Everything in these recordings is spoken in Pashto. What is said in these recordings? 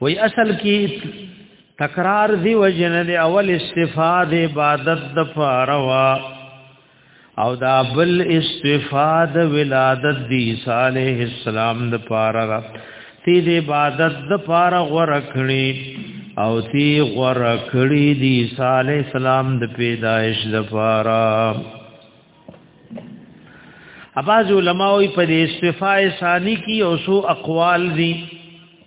وی اصل کې تکرار دی وجنه دی اول استفاده عبادت د فاروا او دا بل استفاده ولادت دی صالح السلام د فارغ تی دی عبادت د فارغ ورکړي او تی ورکړي دی صالح السلام د پیدایش د فارغ اباز علماء په دې استفاده ثانی کې او سو اقوال دي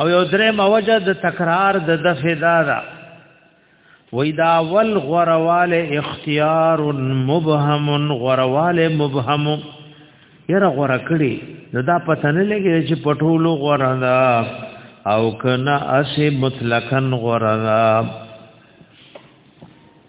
او یو درې موجه د تکرار د دفع دادا وی دا ول غروال اختیار مبهم غروال مبهم یره غور کړي نو دا پته نه لګي چې پټولو غور دا او کنا اسی مطلقاً غور دا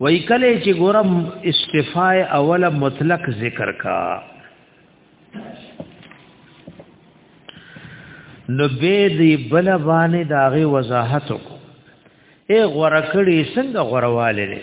وای کله چې ګورم استفاء اوله مطلق ذکر کا نو به دی بل باندې داغه وضاحت کو اے غورکړی څنګه غورواله لري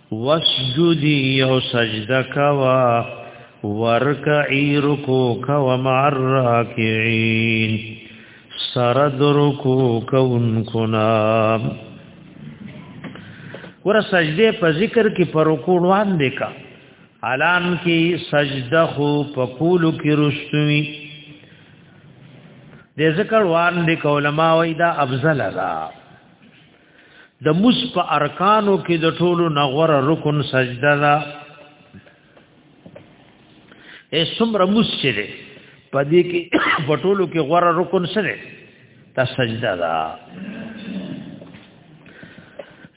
وسجدی یو سجده کوا ورکعی رکو کوا مع الراکعین سرد رکو کون کنام ور سجده په ذکر کې پر رکوع باندې کا الان کې سجده خو په کولو کې رستوي د ذکر وان د علماء وای دا افضل را د مس په ارکانو کې د ټولو نغور رکن سجده ده اے سمره مس چې ده په دې کې په ټولو کې غوره رکن سره تا سجده ده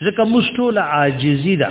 ځکه مستول عاجزی ده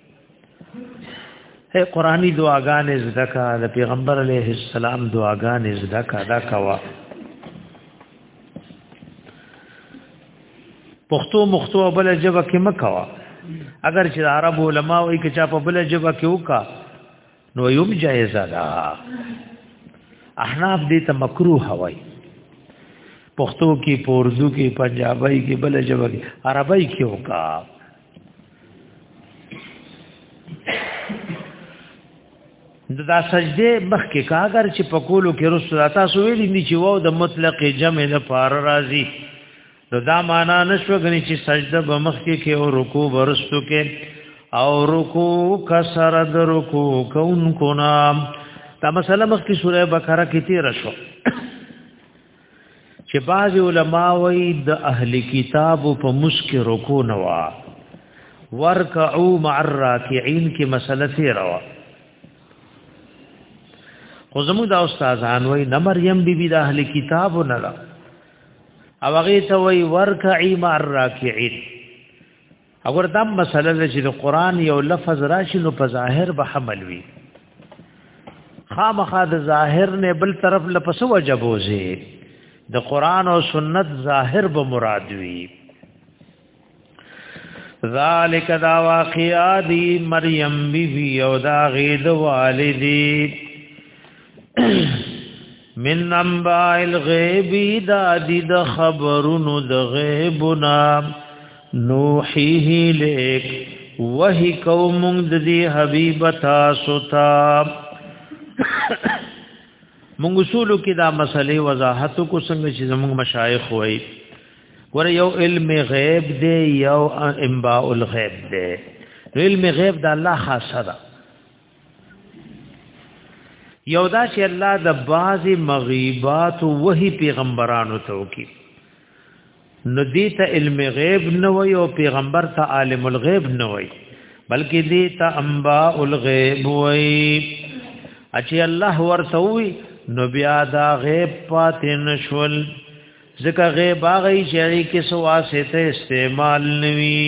اے قرآنی دعاګانې زده کا د پیغمبر علیه السلام دعاګانې زده کا دا کوا پښتو مختو بل جبه کې مکوا اگر چې عرب علما وایي چې چا په بل جبه کې وکا نو یم جایزه ده احناف دې ته مکروه وایي پښتو کې پورزو کې پنجابی کې بل جبه کې عربی کې وکا دا سجده مخکې کاګر چې په کولو کې رسول تاسو ویلي دي چې وو د مطلق جمع د پار راضي نو دا معنا نشو غني چې سجده به مخکې کې او رکوع ورستو کې او رکوع کسر د رکوع کون کو نام دا مسله مخکې سوره بقره کې تیر شو چې بعض علما وایي د اهل کتاب په مسکه رکو نوا ورکعو مع الراکعين کې مسله ثیر وا خو زموږ د استادان وایي نه مریم بی بی د اهل کتاب نه لا او هغه ته وایي ورکعي مع الراکعين اگر دا مسله ده چې د قران یو لفظ راشي نو په ظاهر به حمل وي خامخا د ظاهر نه بل طرف لپس وجبوزي د قران او سنت ظاهر به مراد وي ذالک دا واقعا دی مریم بی بی او دا غید والدی من انباء الغیب دا دی د خبرونو د غیبنا نوحیه لیک وحی کوم د دی حبیب تاسو ته مونږ اصول کې دا مسلې وضاحت کو څنګه چې زموږ مشایخ وایي ور یو علم غیب دی یو انباء الغیب دی علم غیب د الله خاصه ده یو دا چې الله د بعضی مغیبات وحی پیغمبرانو ته وکي نو دې ته علم غیب نه وي او پیغمبر ته عالم الغیب نه وي بلکې دې ته انباء الغیب وي اچي الله ورته وي نو بیا دا غیب پاتې نشول ځکه غیب هغه شي کې سو واسطه استعمال نوي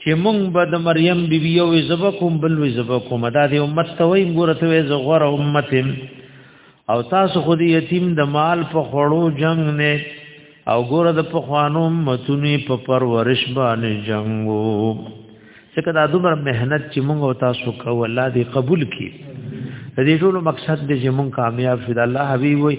چې مونږ به د مریم بیبي او زبکم بل وی زبکم دا د امت ته وای ګوره ته وې زغور امت او تاسو خو دې یتیم د مال په خړو جنگ نه او ګوره د پخوانو متونی په پرورش باندې جنگو څکه دا دومره مهنت چې مونږ او تاسو کو الله دې قبول کړي دې ټول مقصد دې چې مونږ کامیاب شو الله حبیب وي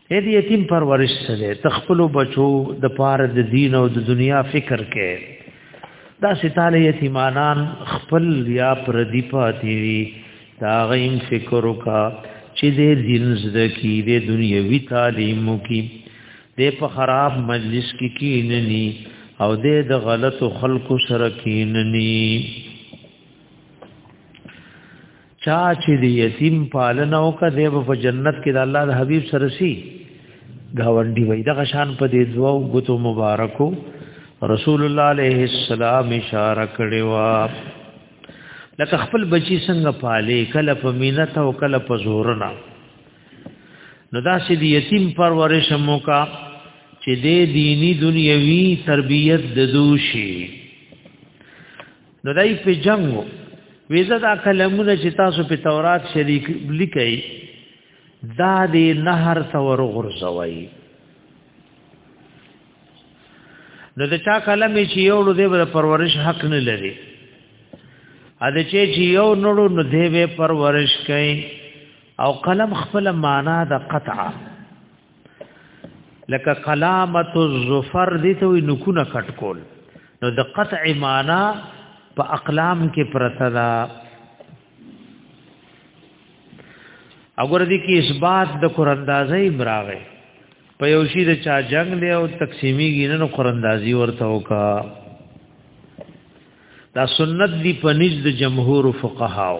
اې دې یتیم پرورش سره تخپل بچو د پاره د دین او د دنیا فکر کې دا ستاله یتیمانان خپل یا پر دی پاتې وي دا غیم فکر وکا چې دې دین زده کی دې دنیوي تعلیم کی دې په خراب مجلس کې کیننی او دې د غلط خلکو سره کیننی چا چې د یتیم پالنه وکړه دی په جنت کې د الله د حبیب سره سي گاونډي وي دغه شان په دې دوو غوتو مبارکو رسول الله عليه السلام اشاره کړې وا لکه خپل بچی څنګه پالي کله په مينت او کله په زورنا نو دا چې د یتیم پرورش موکا چې د دینی دنیوي تربیت د دوشي نو دای په جنگ ویزه دا کلمونه چې تاسو په تورات شریک لیکئ دا دې نهر ثور غرزوي نو د چا کلم چې یو له دې پرورش حق نه لري ا دې چې یو نړو نو دې پرورش کوي او قلم خپل معنا د قطعه لکه کلامت الظفر دي ته وي نکونه کټ کول نو د قطع معنا په اقلام کې پرته ده اگر دې کې اثبات د قراندازي براغه په یو شی د چا جنگ دی او تقسیمی ګینه نو قراندازي ورته وکا دا سنت دی پنځ د جمهور فقهاو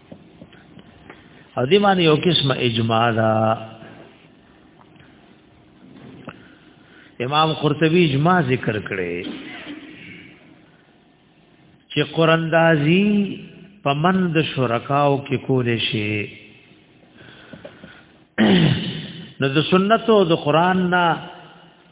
او دې باندې یو قسم اجماع ده امام قرطبي اجماع ذکر کړي چې قراندازي په مند شرکاو کې کول شي نو د سنتو د قران نه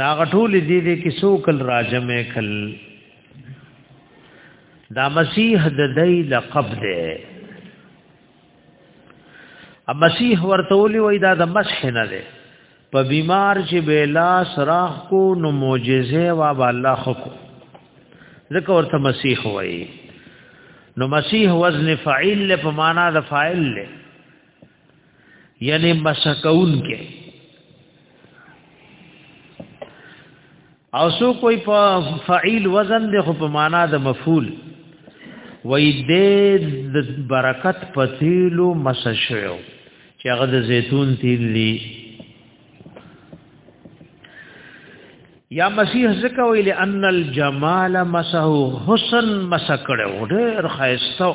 ناغه ټول دې دې کې سو کل راجمه کل دا مسیح د دې لقب دی ا مسیح ورته ولي وای دا د مسح نه دی په بیمار چې بلا سراخ کو نو معجزه وا الله خو ذکر ورته مسیح وای نو مسیح وزن فاعل له په معنا د فاعل له یعنی مسکون کې او سو کوئی په فعیل وزن دی خو په معنا د مفعول وای دې د برکت په تیلو مسشو چې هغه د زیتون تیل دی یا مسیح زکه ویل ان الجمال مسه حسن مسکړه وړه خیسته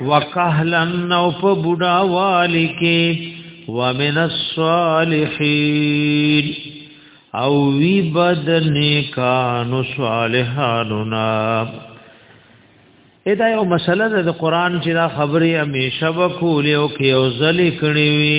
وکهلن نو په بوډا والی کې ومن الصالحین او وی بد نیکانو صالحانو نا ادا یو مسله ده د قران چې دا خبره همیشه وکول او کې او ځلې کړې وي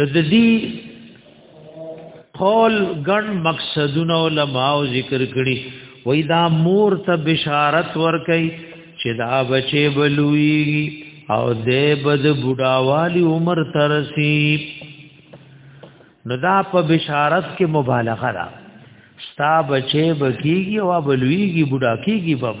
نو د دې قول ګڼ مقصدونه علماء ذکر کړي وای دا مور ته بشارت ورکي چې دا بچي بلوي او دې بد بډاوالي عمر ترسي نو دا په بشارت کې مبالغه را ستا بچي بکیږي او بلويږي بډا کیږي بم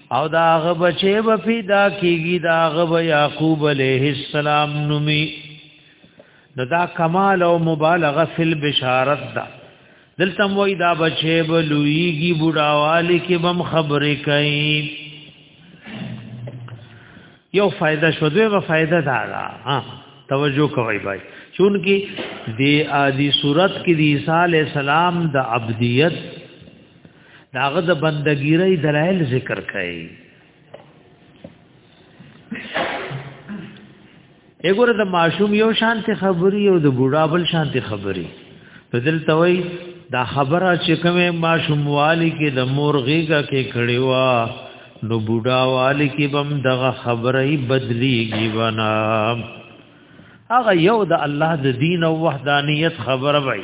او دا هغه بچي به پیدا کیږي دا هغه به یعقوب علیه السلام نومي نو دا کمال او مبالغه فی البشارت دا دلته وای دا بچي به لویږي بډاوالی کې بم خبرې کوي یو فائدہ شو دوی و فائدہ دا دا ها توجه کوي بھائی چونکی دی ادي صورت کې دی عیسی علی السلام د عبدیت داغه د بندګیری دلایل ذکر کړي وګوره د ماشوم یو شانتي خبري او د بوډا بل شانتي خبري په دل توي دا خبره چې کومه ماشوم والی کې د مور غیګه کې کړي وا نو بوډا والی کې بم دغه خبره بدليږي ونا هغه یو د الله د دین او وحدانیت خبره وای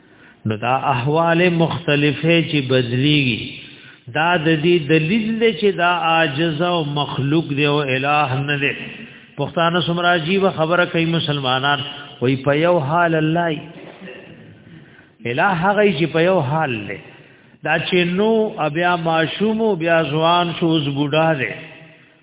نو دا احوال مختلفه چې بدليږي دا د دې دلیل دی چې دا عاجز او مخلوق دی او الٰه نه دی پښتانه سمراجی و خبره کوي مسلمانان وای په یو حال الله الٰه هغه چې په یو حال دی دا چې نو بیا معشوم بیا ځوان شو اوس بوډا دی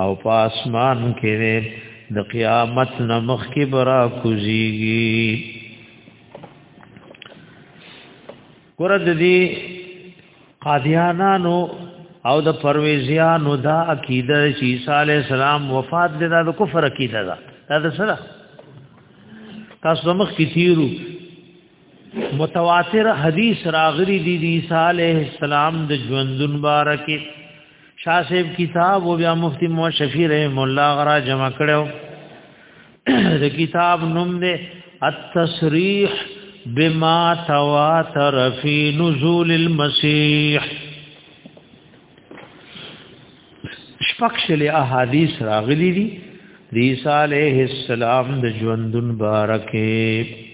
او پاسمان کې د قیامت نمخ کې برا کوزيږي ګورد دي قادیانانو او د پرويزيانو دا عقیده چې عیسی علی السلام وفات دي دا د کفر عقیده ده دا د سره تاسو مخ کې تیرو متواتر حدیث راغلی دی دی عیسی علیہ السلام د ژوندون بارکه شاه صاحب کتاب او بیا مفتی مو شفیع رحم الله غرا جمع کړو د کتاب نوم دی التصریح بما تواتر فی نزول المسیح شپکشل احادیث راغلی دي عیسی علیہ السلام د ژوندون بارکه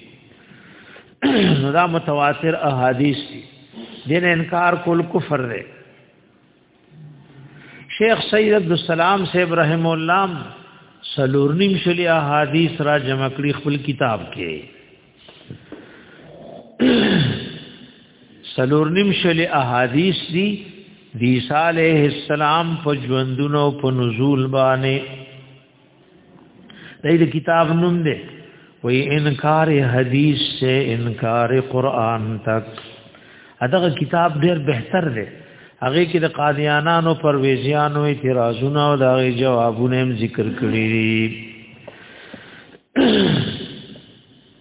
نو دا متواتر احادیث دي دین انکار کول کفر دی شیخ سید عبد السلام صاحب رحم الله سلور نیم شلی احادیث را جمع کړی خپل کتاب کې سلور نیم شلی احادیث دي دی صالح السلام په ژوندونو په نزول باندې دې د کتاب نوم دی وی انکار حدیث سے انکار قران تک اداغه کتاب ډیر بهتر دی هغه کې د قادیانانو پر ویزیانو اعتراضونه او دغه جوابونه هم ذکر کړی دي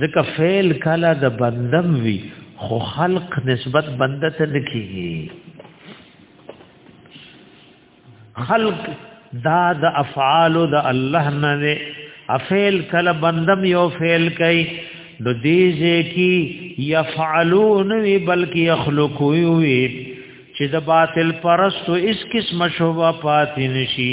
ځکه فعل کله د بندم وی خو خلق نسبت بنده ته نکیږي خلق دا د افعال د الله نه نه افعل کله بندم یو فعل کوي نو دیږي کی یفعلون وی بلکې یخلقون وی چې د باطل پرستو اس قسم شوبه پاتې نشي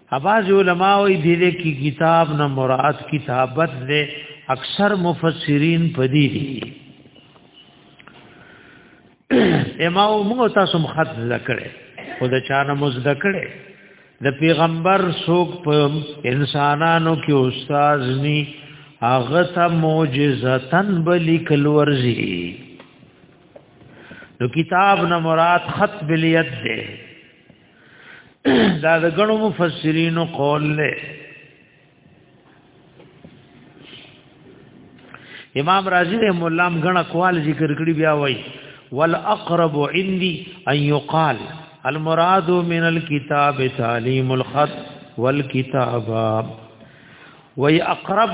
اباز علماء وی دې کی کتاب نه مراد کتابت دې اکثر مفسرین پدی دي اما موږ تاسو مخد ذکرې او د چانه مز ذکرې د پیغمبر څوک په انسانانو کې استاد ني هغه ته معجزتن بلی کل ورزي نو کتاب نه مراد خط بلیت ده دا د غنو مفسرینو قول له امام رازی رحم الله هم غنه قوال ذکر کړی بیا وای والاقرب عندي ان يقال المراد من الكتاب تعليم الخط والكتابه وی اقرب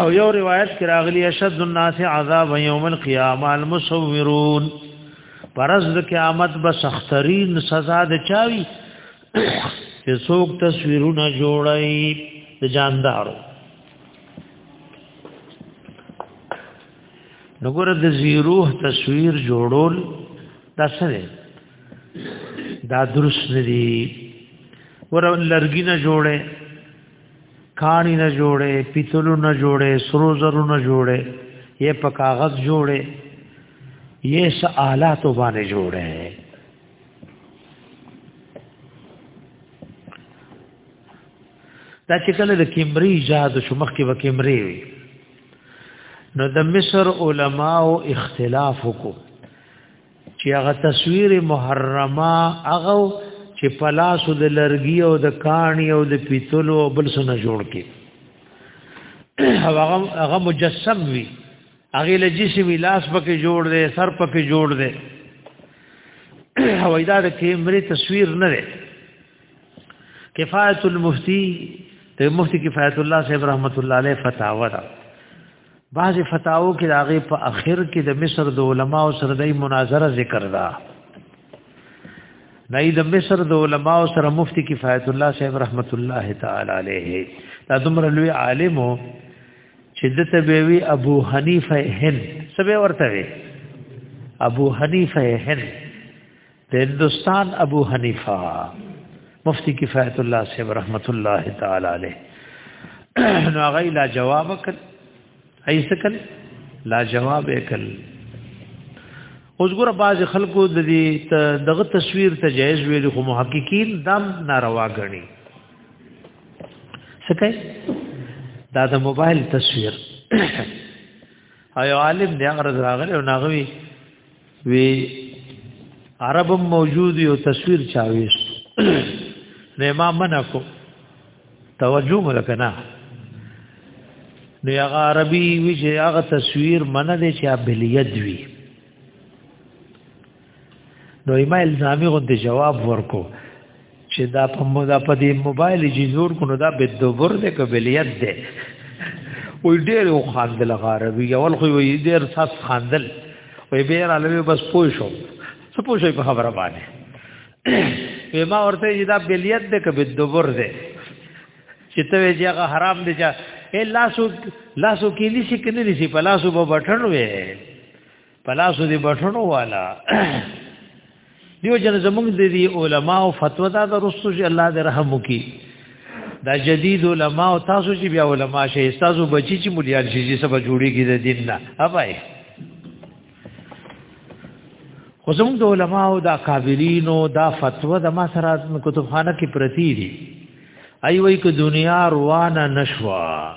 او یو روایت کې راغلی اشد الناس عذاب یوم القیامه المصورون پرز د قیامت به سخترین سزا د چاوي چې څوک تصویرونه جوړي د جاندارو نګور د زیروه تصویر جوړول دا سره دا درست ندي ور لرګینه جوړه کانی نه جوړې پیتلو نه جوړې سرو زرو نه جوړې یې په کاغذ جوړې یې س آلات باندې جوړې دا چې کله د کیمری ایجاد شو مخکې و کیمری وي نو د مصر علماو اختلاف وکړو چې هغه تصویر محرمه هغه چې پلاسو د لرګي او د کاڼي او د پیتلو او بل سونه جوړ کې هغه هغه مجسم وي هغه له جسم لاس پکې جوړ دی سر پکې جوړ دی هوای دا د کیمرې تصویر نه دی کفایت المفتی ته مفتی کفایت الله صاحب رحمت الله علیه فتاوا دا بعض فتاو کې داغه په اخر کې د مصر د علماو سره د مناظره ذکر دا نه د مصر د علماو سره مفتی کفایت الله صاحب رحمت الله تعالی علیه دا دومره لوی عالم چې د تبوی ابو حنیفه هند سبه ورته وي ابو حنیفه هند د هندستان ابو حنیفه مفتی کفایت الله صاحب رحمت الله تعالی علیه نو هغه لا جواب کړ ایسکل لا جواب کړ اوس ګور باز خلکو د دې دغه تصویر ته جایز ویل خو محققین دم ناروا غني سکه دا د موبایل تصویر ایو عالم دی هغه راغلی او ناغوي وی عرب موجود یو تصویر چاویش نه ما منع کو توجه ملکنا نو هغه عربي وی چې هغه تصویر منع دی چې ابلیت وی نو ما الزامي غوندې جواب ورکو چې دا په مودا په دې موبایل جی زور کو نو دا به دوبر دې قبلیت دې وې ډېر خواندل غاروي اول خو وې ډېر ساس خواندل وې به را لوي بس پوه شو څه پوه شي په خبره باندې وې ما ورته چې دا بلیت دې کبه دوبر دې چې ته یې هغه حرام دې چې لاسو لاسو کې لسی کنه لسی په لاسو به بټن وې پلاسو دی بټونو والا دیو جن زمونږ د دی علما او فتوا دا درستو چې الله دې رحم وکي دا جدید علما او تاسو چې بیا علما شي تاسو بچی چې مليان شي چې سبا جوړیږي د دین نه اوبای خو زمونږ د علما او د قابلینو دا فتوا د ما سره کتابخانه کې پرتی دي ای وای ک دنیا روانه نشوا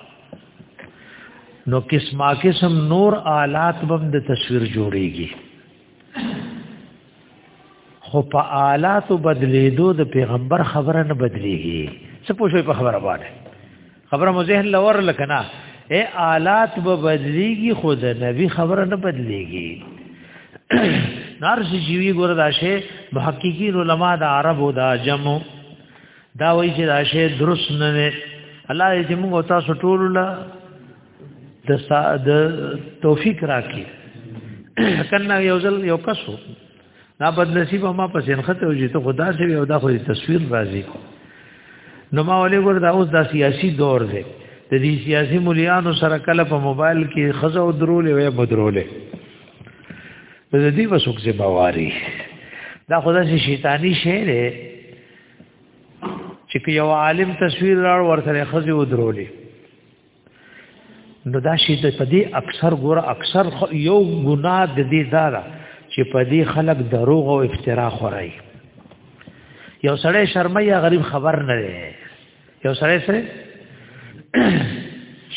نو قسمه قسم نور آلات بم د تصویر جوړیږي خو په آلات بدلیدو د پیغمبر خبره نه بدلیږي څه پوښوي په خبره باندې خبره مو ذهن لور لکنه اے آلات به بدلیږي خو د نبی خبره نه بدلیږي نار شي جیوی ګور دا شی محققین علما د عربو دا جمو دا وایي چې دا شی درست نه دی الله دې موږ او تاسو ټول له د د توفیق راکړي کنه یو ځل یو کسو نا بد نصیب ما پسې انخته وجې ته خدا سي یو دا خو تصویر راځي نو ما ولې ګور دا اوس دا سیاسي دور دی د دې سیاسي مليانو سره کله په موبایل کې خزه او درولې وې بدرولې د دې وسوک ذمہ واري دا خدا سي شیطانی شی دی چې که یو عالم تصویر راړ ورته خزي ودرولې نو دا شی د پدې اکثر ګور اکثر یو ګناه د دې دارا چې پدې خلک دروغ او افترا خورای یو سړی شرمای یا غریب خبر نه دی یو سړی سره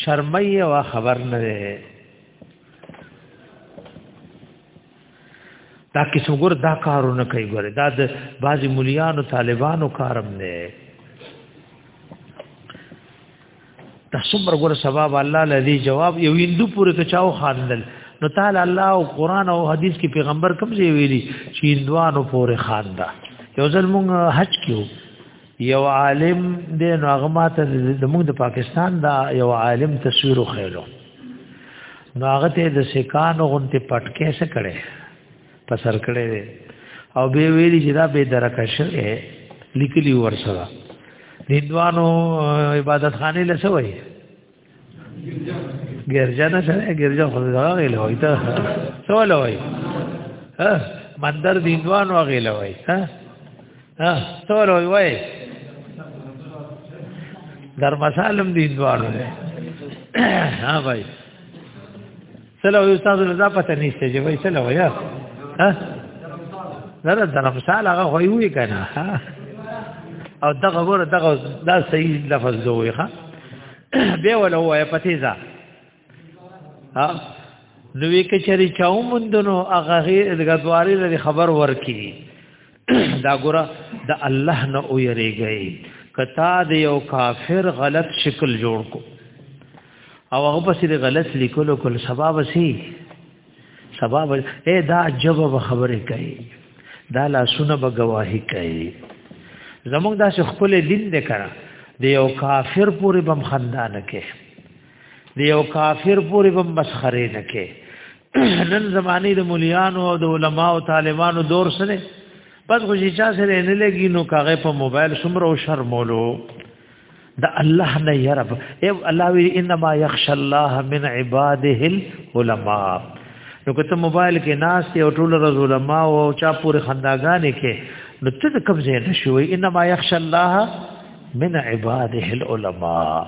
شرمای او خبر نه دی دا کیسه ګور دا کارونه کوي ګور دا د بعضی مليانو طالبانو کارم نه دا څومره ګور سبب الله لذي جواب یو هندو پورې کچاو خاندل نو تعالی الله او قران او حديث کې پیغمبر کوم ځای ویلي چې هندوانو پورې خاندا یو ځل مونږ حج کیو یو عالم د نغمات د موږ د پاکستان دا یو عالم تصویر خېلو نو هغه ته د سکانو غونته پټکې سره کړي په سر کړي او به ویلي چې دا به درکه شوه لیکلی ورسره هندوانو عبادت خانه لسوي ګرجا نه شنه ګرجا خو دا غیله وای ته سوال وای ها مندر دیندوان و غیله وای ها ها سوال وای وای در مسالم دیندوان وای ها بھائی سلو استاد رضا پته نشته چې وای سلو یا ها زره د مثال هغه وای وی کنه او دغه ور دغه دا صحیح لفظ دوی ښا به ولا وای پته ځا ها نو وی کچری چاو مندونو هغه غیر دغه دواری لري خبر ورکی دا ګره د الله نه او یریږي کتا د یو کافر غلط شکل جوړ کو او هغه پسې د غلط لیکلو کول سبب سي سبب اے دا جواب خبره کوي دا لاسونه به گواهی کوي زموږ دا خپل دین دې کړه د یو کافر پورې بم خندان کې د یو کافر پورې بم مسخره نه کې نن زمانه د مليانو او د علما او طالبانو دور سره پس خو چې چا سره نه لګي نو کاغه په موبایل سمره او شرمولو د الله نه يرب اي الله وی انما يخشى الله من عباده العلماء نو کته موبایل کې ناس ته ټول رز علماء او چا پورې خنداګانې کې نو ته کوم ځای نه شوي انما يخشى الله من عباده العلماء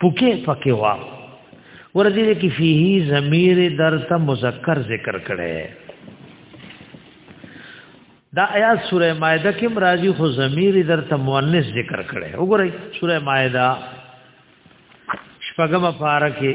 پوکې پکې وا ورته دې کې فيه ضمیر درته مذکر ذکر کړي دا آیات سوره مائده کې مرাজি خو ضمیر درته مؤنث ذکر کړي وګورئ سوره مائده شپږم پارکه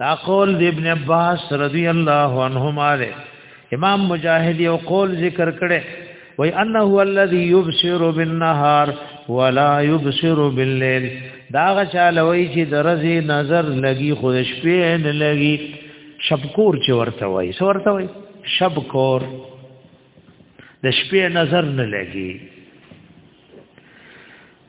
دا قول د ابن عباس رضی الله عنهما له امام مجاهد یو قول ذکر کړي وای انه هو الذی یبصر بالنهار ولا یبصر باللیل دا غشالوی چې د رزي نظر لګي خو شپې نه لګي شبکور چې ورته وای سو ورته وای شبکور د شپې نظر نه لګي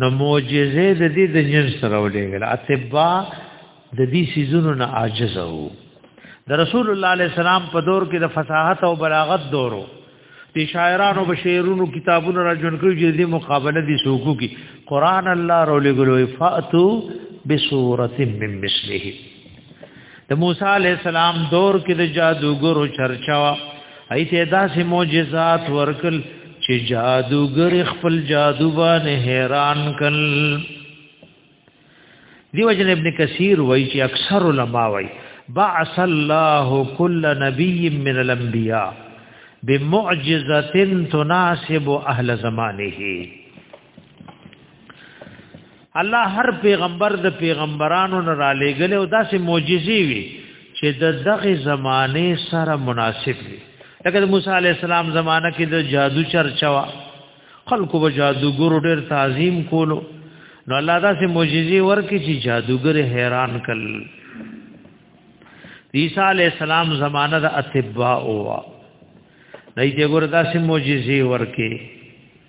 نو معجزه د دې د جن سره ولېګل اتبا د دې سيزونو نه عاجز وو د رسول الله عليه السلام په دور کې د فصاحت او بلاغت دورو د شاعرانو به شعرونو کتابونو را جون کوي چې د مقابله دي سوکو کی قران الله رولېګلو فاتو بسوره من مثله د موسی علی السلام دور کې د جادوګرو چرچا ایته داسې معجزات ورکل چې جادوګر خپل جادو باندې حیران کړ دیو جن ابن کثیر وایي چې اکثر علما وایي بعث الله كل نبي من الانبياء بمعجزه تناسب اهل زمانه الله هر پیغمبر د پیغمبرانو نه را لېګل او داسې معجزې وي چې د دغه زمانه سره مناسب وي لکه د موسی علی السلام زمانہ کې د جادو چرچا وا خلکو به جادوګر ډېر تعظیم کولو نو الله دا سه معجزې ورکې چې جادوګر حیران کړل عیسی علی السلام زمانہ د اتباع وا دای ته ګور دا سه معجزې ورکې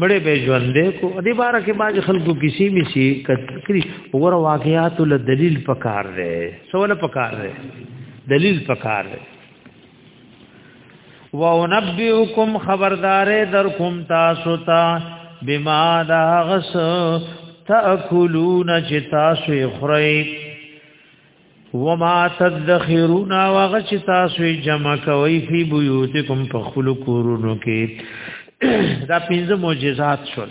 مړې به ژوندې کو دې بار کې باج خلکو کسی می شي کړي وګوره واقعیات له دلیل پکار دی سوال پکار دی دلیل پکار دی وَأُنَبِّئُكُمْ خبردار در کوم تاسو ته بما دا غس تاکلون چې تاسو یې خورئ وما تدخرون وغش تاسو جمع کوي فی بیوتکم فخلو کورونو کې دا پنځه معجزات شول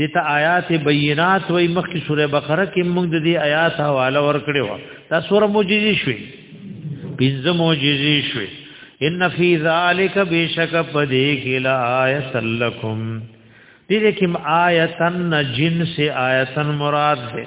دته آیات بینات وای مخکې سوره بقره کې موږ د دې آیات حواله ورکړې و دا سوره معجزې شوې پنځه معجزې شوې ان فی ذلک بیشک پدې کې لا آیت لکم دې کې آیتن جنس آیتن مراد ده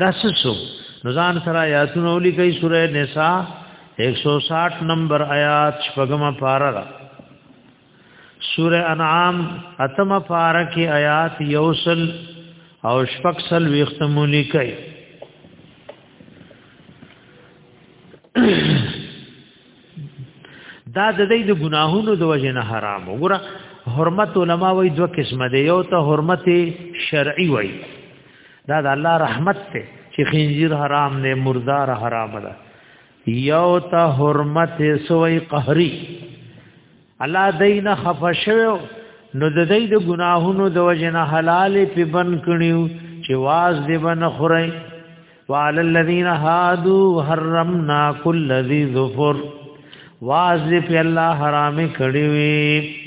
دا سسو نو ځان سره آیاتونه ولیکي سوره نساء 160 نمبر آیات شپږم پارا ده سوره انعام اتمه پارا کې آیات یوسل او شپکسل ویختمو لیکي دا د دې د ګناهونو د وجه نه حرام وګوره حرمت علما وای دوه قسمه دی یو ته حرمت شرعي وای دا د الله رحمت ته چې خنزیر حرام نه مردار حرام ده یو ته حرمت سوی قهری الله دین خفشو نو د دې د ګناهونو د وجنه حلال په بن کړیو چې واز دې بن خورای وعلى الذين هادوا حرمنا كل ذي ظفر واز دې په الله حرام کړیوي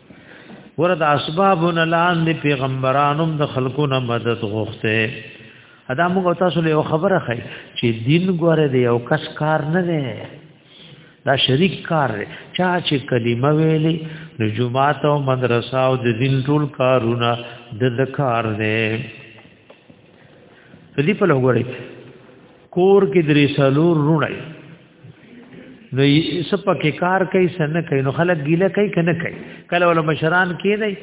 ورته اسبابونه لاندې پیغمبرانم د خلکو نه مدد غوښته ادا موږ تاسو له خبره خای چې دین ګوره دی او کس کار نه دی دا شریک کار دی چا چې کلمه ویلي نو جمعات او مدرسه او د دین ټول کارونه د ذکر دی دې په لګوري کور کې درې سالور رونه نو سپه کې کار کوي سنه کوي نو خلک ګیله کوي کنه کوي کله ول مشران کې نه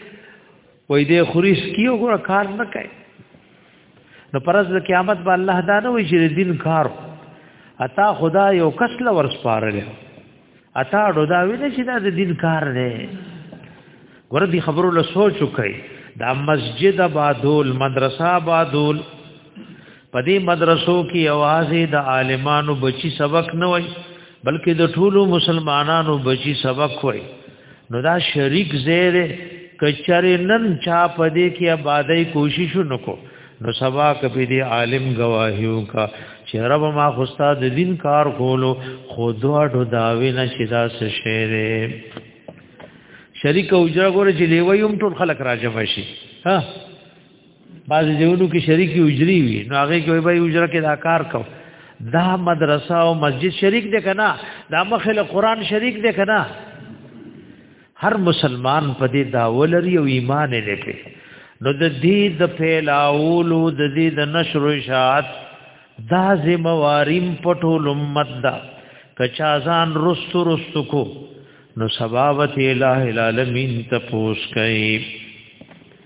وای دې خوريش کیو ګور کار نه کوي نو پرز د قیامت به الله دا نه وي چې دین کار اتا خدا یو کس ل ورسپارل اتا ډودا ویني چې دا د دین کار دی ور دي خبرو له سوچ وکي دا مسجد آبادول مدرسه آبادول په دې مدرسو کې اوازې د عالمانو بچي سبق نه وای بلکې د ټولو مسلمانانو بچي سبق وای نو دا شریک زیره کچره نن چا په دې کې آبادی کوشش نکو نو سبا کپی دی عالم گواهیو کا چې رب ما خوستا د دین کار کولو خود اډو داوی نشی دا سشیره شریک او جګور چې لیویوم ټول خلک راجم شي ها بعض دیونو کې شریکی اجری وي نو هغه کې وای به اجره کې دا کار کو دا مدرسه او مسجد شریک دی کنه دا مخله قران شریک دی کنه هر مسلمان په دې داولري او ایمان لري په نو د دې د پھیلاولو د دې د نشر اشاعت دا زمواریم پټول امت دا کچا ځان رستو رستو کو نو سبابت الہ العالمین تپوس کئ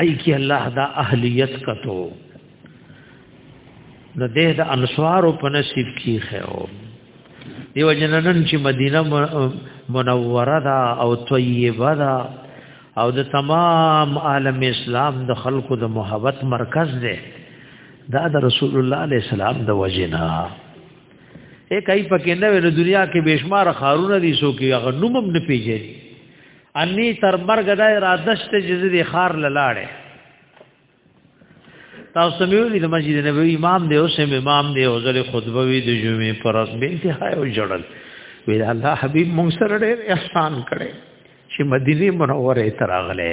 ای کی الله دا اهلیت کتو د دې د انصارو په نصیب کې خو دیو جننن چې مدینه منوره دا او طیبه دا او د تمام عالم اسلام د خلکو د محبت مرکز دی دا د رسول الله علیه السلام د وجنا اے کای پکې نه د دنیا کې بشمار خارونه دي سو کې هغه نومم نه پیژني انی تر مرګ دا اراده شته چې دې خار لاله تاسو ویلي د مسجد نبوي امام دی او سم امام دی او ځلې خطبه وی د جمعې پر اس به انتهای او جړل وی الله حبيب مونږ سره ډېر احسان کړي چې مدینه منوره تراغله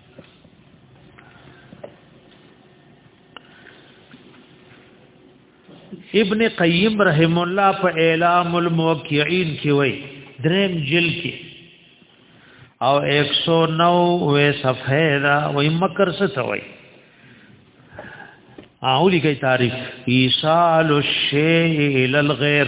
ابن قیم رحم الله په اعلام الموقعین کې وای دریم جل کې او 109 وې صفحه دا وای مکر څه توي اولی کی تعریف ایصال الشیء الى الغیر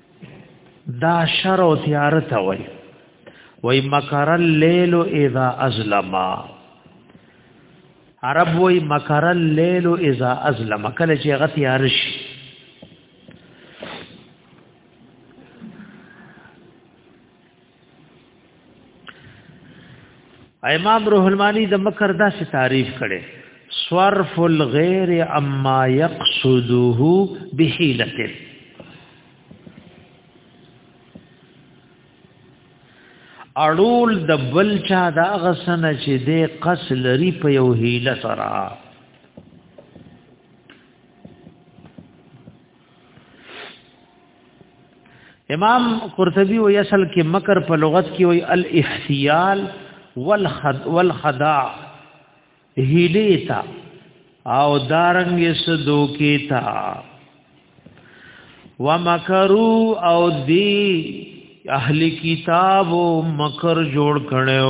دا شر او تیار ته وای وای مکر الليل اذا ازلم عرب وای مکر الليل اذا ازلم کله چې غت تیار شي امام روح المانی د مکر دا سی تعریف کړي صرف الغیر اما یقصده بحیلته اړول د بل چا دا غسن چې د قص لري په یو هیله سره امام قرطبي وی اصل کې مکر په لغت کې وی الاحتیال والخد والخداع هیلیتا او دارنګ سدو کې تا ومکروا او دی اهل کتاب مکر جوړ کړو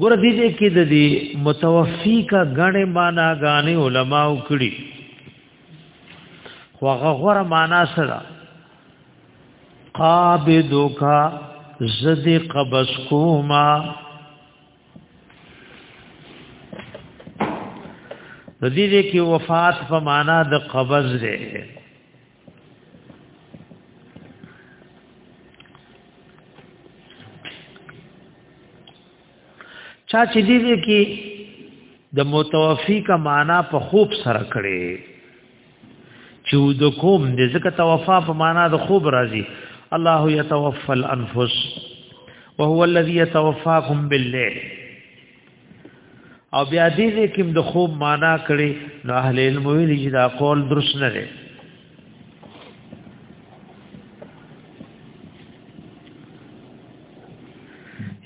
ګور دې دې کې د دې متوفی کا غنې معنا غانې علما وکړي خو هغه غره معنا سره قابضو کا زد قبض کوما د دې کې وفات په معنا د قبض ده چا چې دې کې د متوفی کا معنا په خوب سره کړي چې د کوم د زکه توفا په معنا د خوب راځي الله يتوفى الانفس وهو الذي يتوفاكم بالليل او بیا دې دې کوم د خوب معنا کړي نو اهل علم ویلي چې دا قول درست نه دی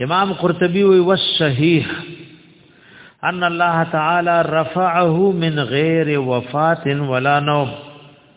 امام قرطبي وی والصحيح ان الله تعالی رفعه من غیر وفات ولا نوم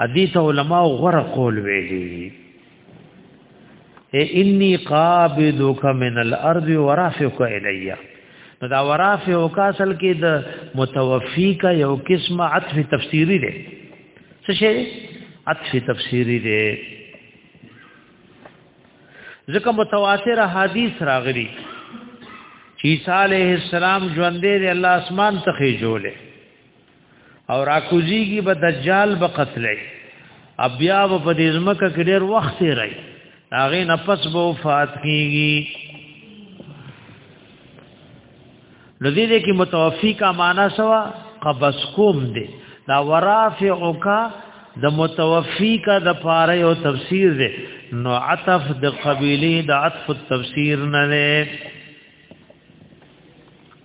حدیث علماء غره قول ویلي انی قابضک من الارض ورافق الیہ نو دا ورافع او کاسل کې د متوفی کا یو قسم عطف تفسیری دی څه شی عطف تفسیری دی ځکه متواتر حدیث راغلی چې عیسی علیه السلام ژوندې دی الله اسمان ته خېجولې او راکوزیږي به دجال به قتلې بیا به په دې ځمکه کې ډېر وخت یې راي هغه نفس به وفات کیږي نو دې دې کې متوفی کا معنا سوا قبض کوم دې دا ورافعک د متوفی کا د پاره او تفسیر دې نو عطف د قبیله د عطف التفسیر نه نه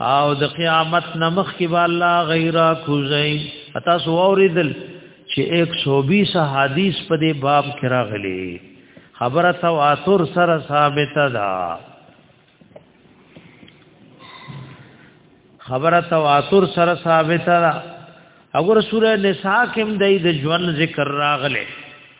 او د قیامت نمخ کې با الله غیرا کوزي اتا سو اوریدل چې 120 حدیث په دې باب کې راغلي خبره تواتر سره ثابت ده خبره تواتر سره ثابت ده اگر سوره نساء کې هم د ژوند ذکر راغله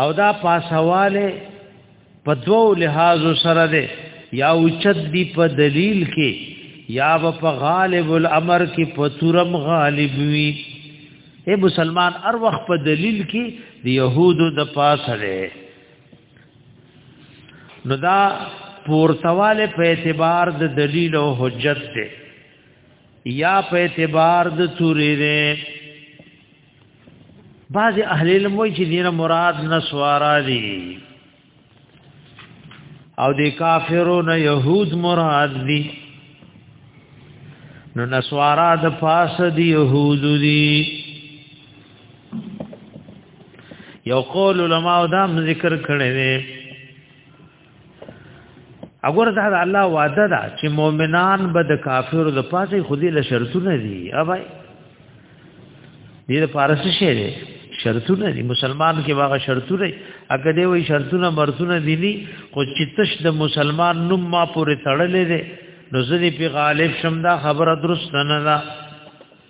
او دا پاسواله په دوو لحاظو سره ده یا اوچت دی په دلیل کې یا په غالب الامر کې په تورم غالب وي اے مسلمان ار وخت په دلیل کې د يهودو د پاسه ده نو دا پورتواله په اعتبار د دلیل او حجت ده یا په اعتبار د تورې ده بعض اهل علم وایي چې دینه مراد نسوارا دي او د کافرونو يهود مراد دي نو نسوارا د پاس دي يهود دي یو قول علماء دا ذکر کړی دی اګور دا د الله وعده ده چې مؤمنان به د کافرو د پاسه خودي له شرطونه دي اوبای دې د فارسی شعر شرطونه دي مسلمان کې واغه شرطونه اګه دې وای شرطونه مرتونه دي ني خو چتش د مسلمان نوم ما پورې تړلې ده نو ځنې په غالب شم دا خبره درست نه نه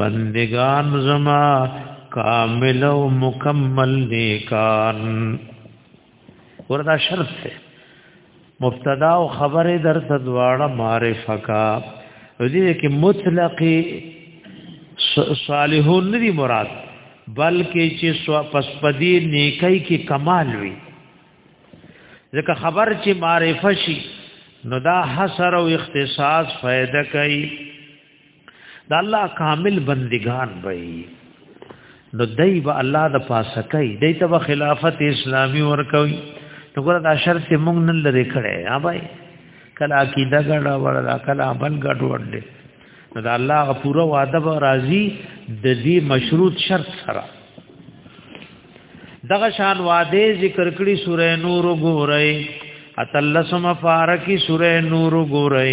بندگان زما کامل او مکمل نیکان وردا شرط سے مبتدا او خبر در تدواړه معرفه کا دې کې مطلقي صالحون ندي مراد بلکې چې سو پسپدی نیکي کې کمال وي ځکه خبر چې معرفه شي نو دا حسر او اختصاص فائدہ کوي د الله کامل بندگان وي نو دای به الله د پاسه کوي دای ته خلافت اسلامي ور کوي نو ګره دا شرط مونږ نن لري کړي ها بھائی کله عقیده ګډه وړه کله عمل ګډ وړل نو دا الله پورا وعده به راضي د دې مشروط شرط سره دغه شان وعده ذکر کړي سورې نور ګورئ اتلسم فارکی سورې نور ګورئ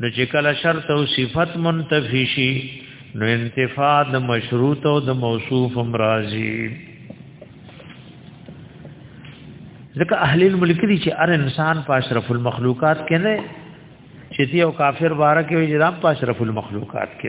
نو چې کله شرط او صفت منتفی شي نو انتفاع د مشروط او د موصوف هم راځي ځکه اهل الملک دي چې هر انسان په اشرف المخلوقات کې نه چې یو کافر بارکه وي چې په اشرف المخلوقات کې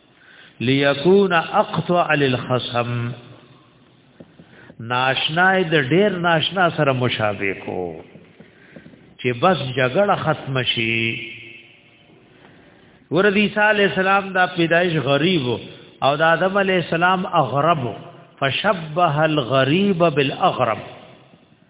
ليكون اقطع للخصم ناشنا د ډیر ناشنا سره مشابه کو چې بس جګړه ختم شي ور دي عیسی علی السلام دا پیدایش غریب او دا آدم علی السلام اغرب فشبه الغریب بالاغرب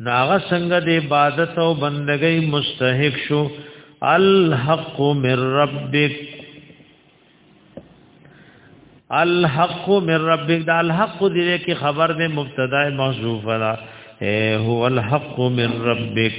ناغه څنګه د عبادت او بندګۍ مستحق شو الحق من ربک الحق من ربک دا الحق دې کې خبر دې مبتدا محذوف را هو الحق من ربک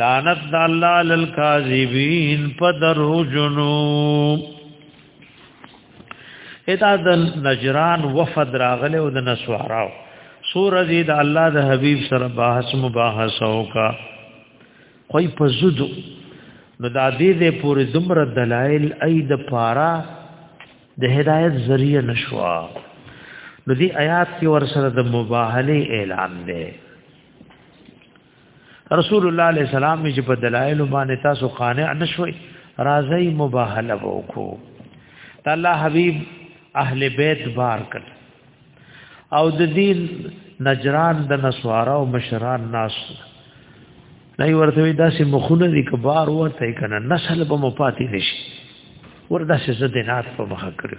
لعنت د الله للکاذبین پدرو جنو ادا د نجران وفد راغله او د نسواراو سور ازید الله د حبیب سره بحث مباحثه وکا خوې په زدو نو دا دې دې پورې دمر دلایل ای د پارا د هدایت ذریعہ نشوا نو دې آیات کې ور سره د مباهله اعلان دی رسول الله علیه السلام چې په دلایل باندې تاسو قانع نشوي راځي مباهله وکړو تعالی حبیب اهل بیت بار کړ او د دین نجران د نسوارا او مشران ناس نه ورته وی داسې مخونه دي کبار ورته کنه نسل به مو پاتې نشي وردا سه زدنات په مخ کړو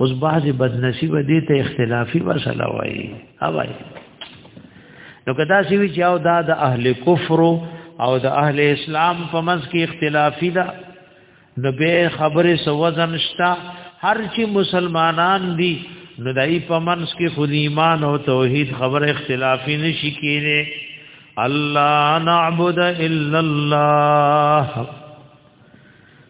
اوس بعض بدنصیب دي ته اختلافي مسله وایي اوای نو کدا سی وی چې او دا د اهل کفر او د اهل اسلام په منځ کې اختلافي ده نو به خبره سو وزن شتا هر چې مسلمانان دي نو دای په منځ کې خود ایمان او توحید خبره اختلافي نشي کېږي الله نعبد الا الله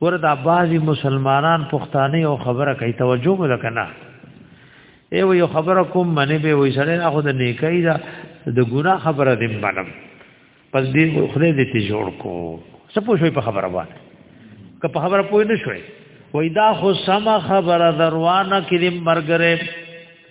ورته بعضی مسلمانان پښتانه او خبره کوي توجه وکړه ای و یو خبره کوم منی به وې سره هغه د نیکای دا د ګناه خبره دې منم پس دې خله دې ته جوړ کو څه پوښوي په خبره باندې که په خبره پوه نه شوي وای دا خو سم خبره دروانه کې دې مرګره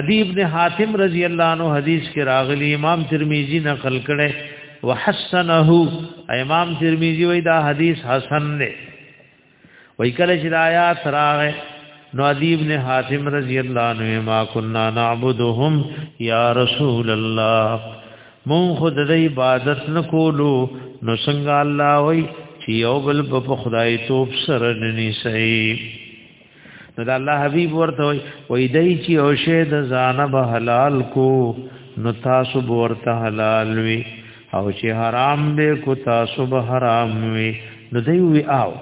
عدی ابن حاتم رضی الله عنه حدیث کې راغلی امام ترمذی نقل کړي وحسنه امام ترمذی وای دا حدیث حسن دی وای کله چې آیات راغې نو عدی ابن حاتم رضی الله عنه ما كنا نعبدهم یا رسول الله مون خود د عبادت نکولو نو څنګه الله وای چې یو بل په خدای توپ سره ننی سي نو د الله حبيب ورته وي وای دای چې او شه د ځانه به حلال کو نو تاسو به ورته حلال وي او چې حرام به کو تاسو به حرام وي نو دی وی آو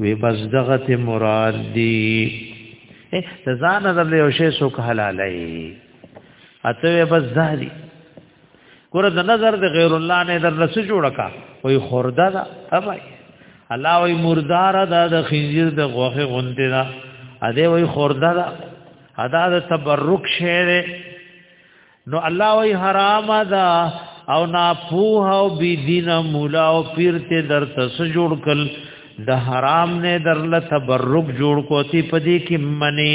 وی بس دغه ته مراد دی د ځانه د یو شه سو حلالای اته بس ځاري ګور د نظر د غیر الله نه در لسه جوړه کا وای خوردا دا اوای الله وای مردار دا د خنزیر د غوخه غونډه دا اده وای خوردا دا ادا د تبرک شعر نو الله وای حرام دا او ناپوه او بی دین مولا او پیر ته در تس جوړ کل د حرام نه در ل تبرک جوړ کوتی پدې کې منی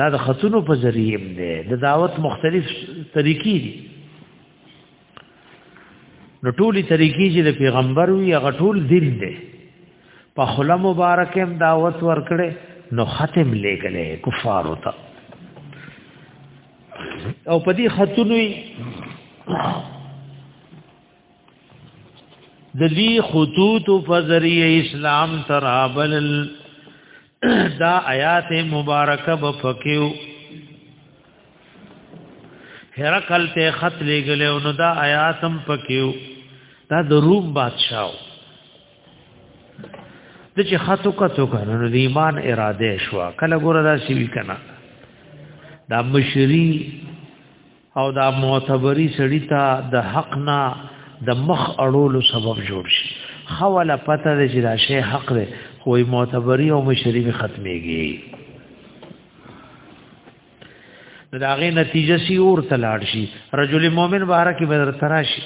دا د خطونو په ذریعه دی د دعوت مختلف طریقې دي نو ټولي طریقې چې د پیغمبر وی هغه ټول دین دی په خلا مبارک هم دعوت ورکړي نو ختم لګلې کفار وتا او په دې خطونو د دې خطوط په ذریعه اسلام ترابل دا آیات مبارکه به فقیو هرقل ته خط لګل او نو دا آیاتم فقیو دا د روم بادشاہو د چې خطو کتو کنه نو د ایمان اراده شو کله ګوره دا سی وی کنه دا مشری او دا معتبری سړی ته د حق نه د مخ اړولو سبب جوړ شي خوله پته د چې دا شی حق دی خو معتبری او مشری به ختميږي دا غي نتیجه سی اور تلاړ شي رجل مؤمن بهر کې بدر تراشي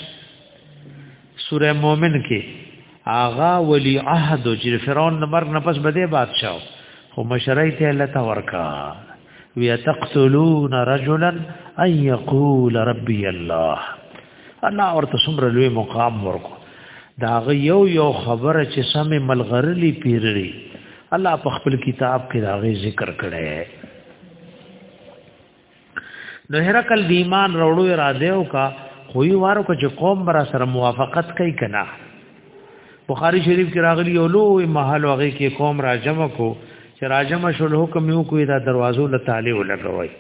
سوره مؤمن کې آغا ولی عهد چې فرعون مرګ نه پس بده بادشاہ خو مشرای ته الله تا ورکا ويتقتلون رجلا ان يقول ربي الله الله ورته څومره لوی مقام ورکو دا یو یو خبره چې سمې ملغرلی پیرلی الله په خپل کتاب کې راغی ذکر کړي نو هرکل د ایمان وروړو را دیو کا خوې وارو کو چې قوم برا سره موافقت کوي کنا بخاری شریف کې راغلی یو لوی محل هغه کې قوم راجم کو چې راجم شول حکم یو کوی دا دروازو له تاله ولګوي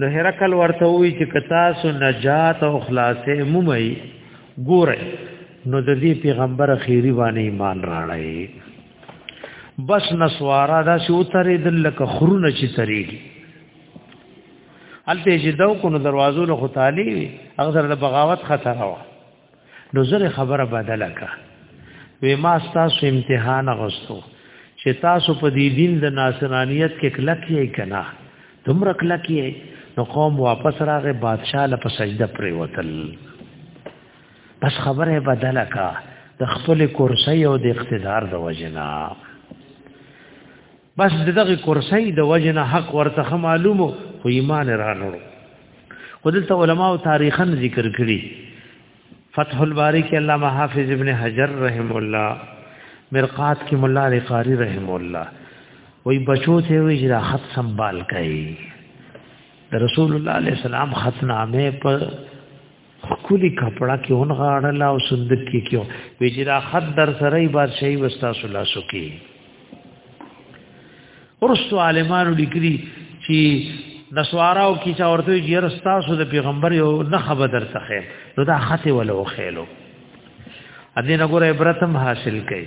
نو هرکل ورته وی چې کتا سو نجات او خلاصې مومي ګوره نو د دې پیغمبر خیری باندې ایمان راړی بس نسوارا دا شو ترې دل لک خرونه چې ترېږي الته جدو کو نو دروازو له خطالي هغه سره د بغاوت خطر و نو زره خبره بدله کا وې ما تاسو امتحان غوستو چې تاسو په دې دین د ناصرانیت کې کلک یې کنا تمره کلک یې نو قوم واپس راغې بادشاہ له په سجده پرې وتل بس خبره بدله کا د خپل کرسي او د اقتدار د وجنا بس دغه کرسی د وجنه حق ورته معلومو خو ایمان رانړو خو دلته علما او تاریخن ذکر کړي فتح الباری کې علامه حافظ ابن حجر رحم الله مرقات کې مولا علی قاری رحم الله وای بچو ته وی چې خط سنبال کړي رسول الله علیه السلام خط نامه په خولي کپڑا کې اون غاړل او صندوق کې کیو ویجرا خد در سره بار شي وستا سلا سکی ورستو عالمانو لیکلي چې نسواراو کې چا ورته یې رستا سو د پیغمبر یو نه خبر در څخه نو دا خته ولو خېلو ا دې نګور عبرتم حاصل کړي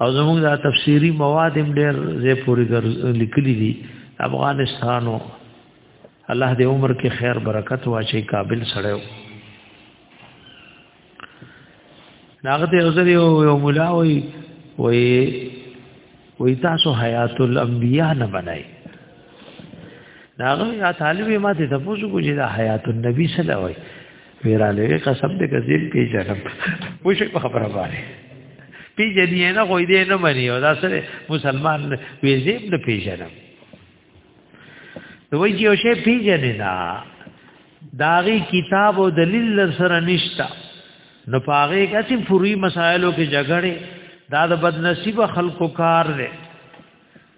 او زموږ دا تفسیری مواد هم ډېر زه پوری لیکلي دي افغانستانو الله دې عمر کې خیر برکت واچي قابل سره ناغه ته عذر یو مولا وي وي وي تاسو حیات الانبیاء نه بنای ناغه یا طالب ما ته تاسو کو چې دا حیات النبی سره وي ویرا لري قسم دې کزیل پیژنم وشه په خبره باندې پیژنې نه خو دې نه مني او دا سره مسلمان ویزیب نه پیژنم دوی چې یو شی پیژنې نه داغي کتاب او دلیل سره نشتا نو پاغه کسي فروي مسائلو کې جګړه دا د بدنصیب خلکو کار دی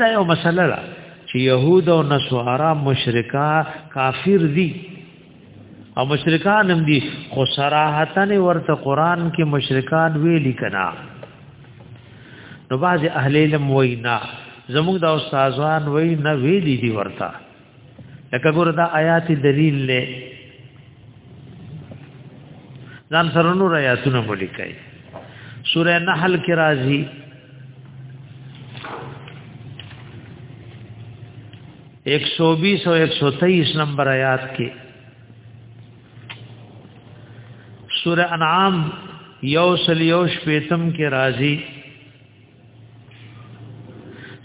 دا یو مسله ده چې يهود او نصارا مشرکا کافر دي او مشرکان هم دي خو صراحتن ورته قران کې مشرکان ویلي کنا نو باز اهل علم وینا زموږ د استادان وینا ویلي دي ورته لکه ګور دا آیات دلیل له ځان سره نور آیاتونه ولیکای سوره نحل کې راځي ایک سو بیس اور ایک سو تیئیس نمبر آیات کے سورہ انعام یو سلیوش پیتم کے راضی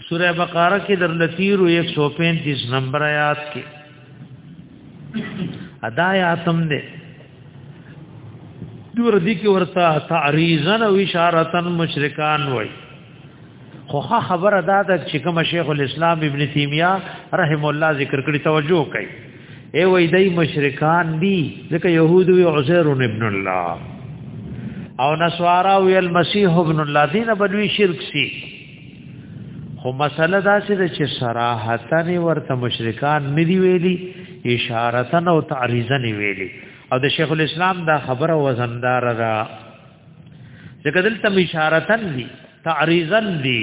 سوره بقره کې در لتیرو 135 نمبر آیات کې ادا آیاتم دې دور دي کې ورته تعریزن او اشارتن مشرکان وای خو خبر ادا د چې کوم شیخ الاسلام ابن تیمیه رحم الله ذکر کړی توجه کوي ای وای دای مشرکان دی ځکه يهود وی عزير ابن الله او نسوارا وی المسيح ابن الله دینه بدوی شرک سی خو مسله دا چې صراحتا نه ورته مشرکان ندی ویلی اشارتا او تعریضا نه ویلی او د شیخ الاسلام دا خبره وزندار را ځکه دلته اشارتا دی تعریضا دی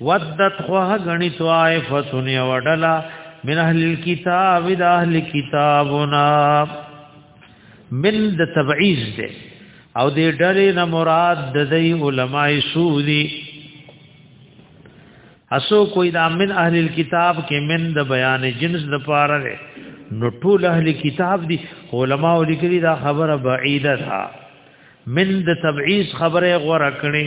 ودت خوه غنی طائفتون یوډلا من اهل الكتاب د اهل کتابنا من د تبعیض ده او د ډلې نه مراد د دې علماي سودي اسو کوئی د من اهل الكتاب کې من د بیان جنس د پاره ده نو ټول اهل کتاب دي علما لیکلي دا خبره بعیده ده من د تبعیض خبره غوړه کړي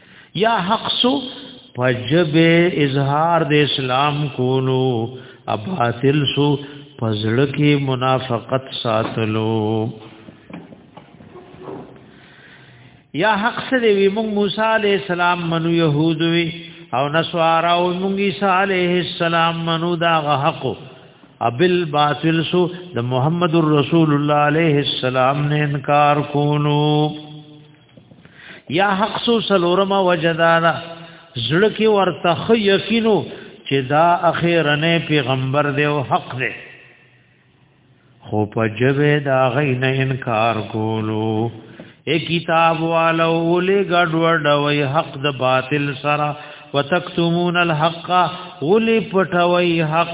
یا حق سو پجب اظهار د اسلام کولو اباطل سو پزړه کې منافقت ساتلو یا حق سره وی موږ موسی علی السلام منو يهود وی او نسوارا او موږ عیسی علیه السلام منو دا حق ابل باطل سو د محمد رسول الله علیه السلام نه انکار کولو یا حق سو سلورم وجدانا زړه کې ورته خو یقینو چې دا اخیرنه پیغمبر دی او حق دی خو په جبه دا غي نه انکار کولو اے کتاب والو ولې ګډوډ وای حق د باطل سره وتکتمون الحق ولې پټوي حق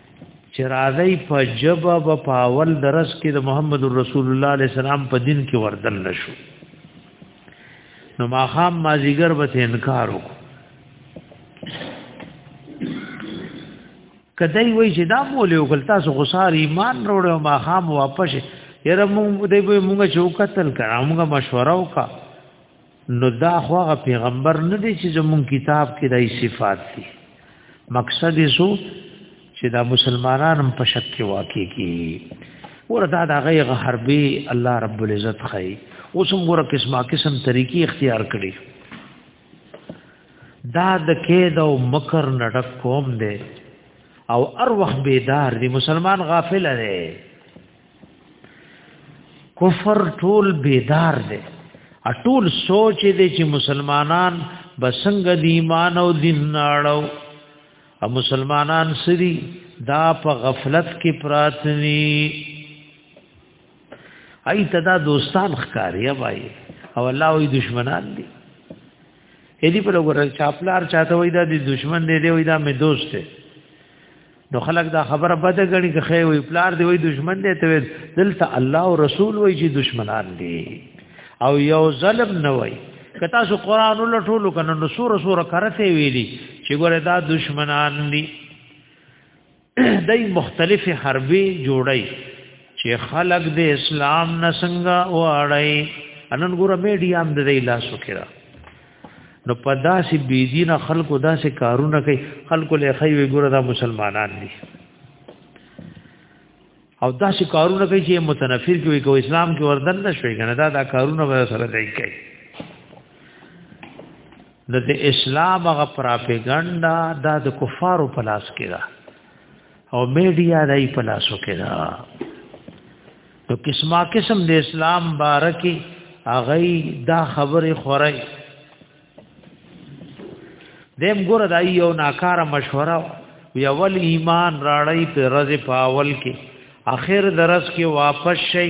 چې راځي په جبا په پاول درس کې د محمد رسول الله علیه السلام په دین کې وردن نشو نو ما خام ما زیګر به انکار وکړو کدی وای چې دا مولې وکړ تاسو غسار ایمان وروړو ما خام واپس یره مونږ دې به مونږ چوکتل کړه مونږ مشوره وکړه نو دا خو هغه پیغمبر نه دی چې زمون کتاب کې دای صفات دي مقصد یې سو چې دا مسلمانان هم په شک کې واقع کی ورته دا غي غربي الله رب العزت خي اوس هم ګوره قسمه قسم طریقې اختیار کړي دا د کېد او مکر نډک کوم دی او ار وخت بیدار دی مسلمان غافل دی کفر ټول بیدار دی ټول سوچ دی چې مسلمانان بسنګ دی ایمان او دین ناړو او مسلمانان سری دا په غفلت کې پراتنی ای تدا دوستان ښکاریا وای او الله وی دشمنان دي هدي په لګور چاپلار چاته وای دا دي دشمن دی دی وای دا مې دوست دی نو خلک دا خبره بده غړي که خې وي پلار دی وي دشمن دی ته دلته الله او رسول وي چې دشمنان دي او یو ظلم نه وي که تاسو قران ولټولو کنه نو سور سور کرته ویلي چې ګوره دا دشمنان دي دای مختلف حربي جوړي چې خلق د اسلام نسنګ واړی انن ګوره میډیا هم د دې لاس وکړه نو په داسې بيدینه خلکو داسې کارونه کوي خلکو له خی وی ګوره دا مسلمانان دي او داسې کارونه کوي چې متنفر کوي کو اسلام کې وردن نشوي کنه دا دا کارونه به سره دی کوي د اسلام غ پراپګاندا دا د کفارو په لاس کې ده او میډیا دای په لاسو کې دا نو قسمه قسم د اسلام بارکی اغه دا خبره خورای دیم ګور دای یو ناکاره مشوره وی اول ایمان راړی په رز پاول کې اخر درس کې واپس شي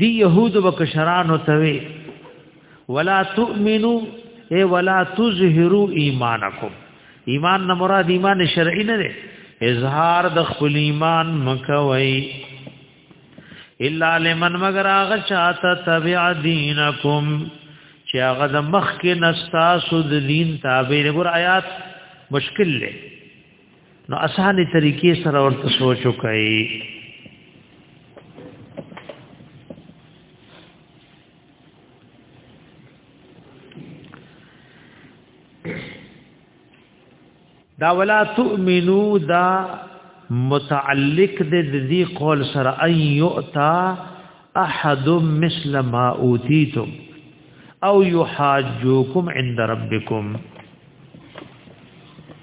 دی يهود وکشرانو توي ولا تؤمنو اي ولا تظهروا ايمانكم ایمان نه مراد ایمان شرعي نه دی اظهار د خپل ایمان مکوي الا لمن مگر هغه چاته تبع دینکم چې هغه د مخ کې نستا سود دین تابع ګور آیات مشکل له نو اسانه طریقې سره ورته سوچ وکړي دا ولا تؤمنو دا متعلق د دې قول سره ان یؤتا احد مثل ما اوتیتم او یحاجوکم عند ربکم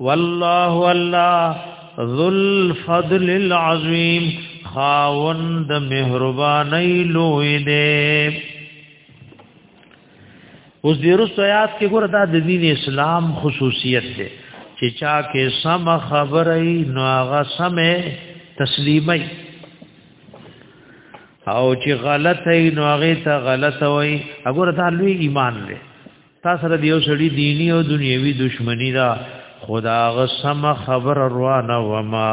والله والله ذل فضل العظیم خاوند مهرباني لوی دی اوس دې رسو آیات کې ګور دا د دین اسلام خصوصیت دی چې چا کې سم خبرې نو هغه سمه تسلیمي او چې غلط ای نو هغه ته غلط وای وګوره دا لوی ایمان دی تا سره دیو سړی دینی او دنیوي دشمنی دا خدا غسم خبر روانه وما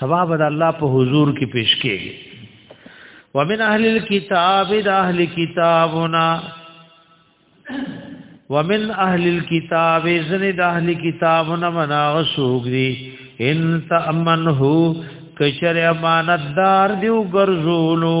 سبب د الله په حضور کې پیش کېږي ومن اهل الكتاب د اهل کتابنا ومن اهل الكتاب زن د اهل کتابنا منا غسوګ دي ان تامنه کچره امانتدار دیو ګرځولو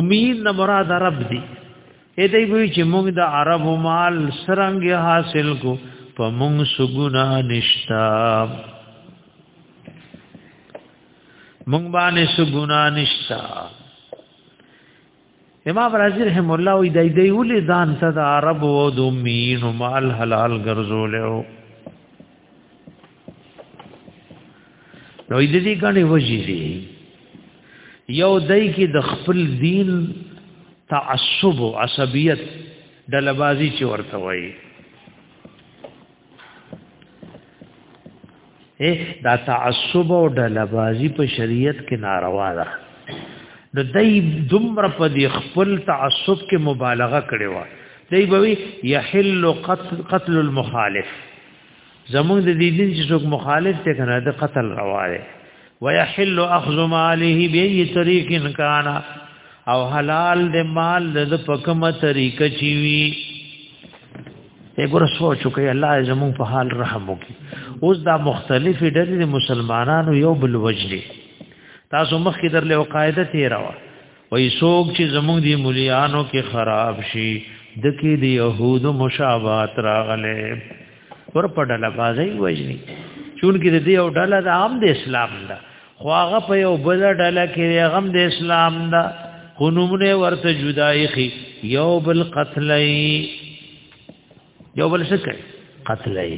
امید نه مراد عرب دي اې دې وی چې موږ د عرب مال سرنګ حاصل کو په موږ سګنا نشتا موږ باندې سګنا نشتا امام رازی رحم الله وی دای دی ولې ځان ته د عرب او د امین مال حلال ګرځولیو نو دې دې غني وجې دي یو دای کې د خپل دین تعصب او عصبیت د لبازي چې ورته وایي اے دا تعصب او د لبازي په شریعت کې ناروا ده نو دای دومره په دې خپل تعصب کې مبالغه کړې و دای بوي یحل قتل قتل المخالف زمونږ د دې دین چې څوک مخالف ته کنه د قتل رواله ويحل اخذ ماله بأي طريق كان او حلال د مال د پکمه طریقه چی وی وګوره سوچ وکي الله زمون په حال رحم وکي اوس دا مختلف ډلې مسلمانانو یو بل وجلي تاسو مخکې درلې قاعده تیرا وای څوک چې زموږ دی مليانو کې خراب شي د کې دی يهود مشابهت راغله ور په ډله بازي وجني چون کې د دې او ډله د عام د اسلام ده خو هغه په یو بل ډله کې غم د اسلام ده خنومونه ورته جدای خي یو بل قتلای یو بل څه کوي قتلای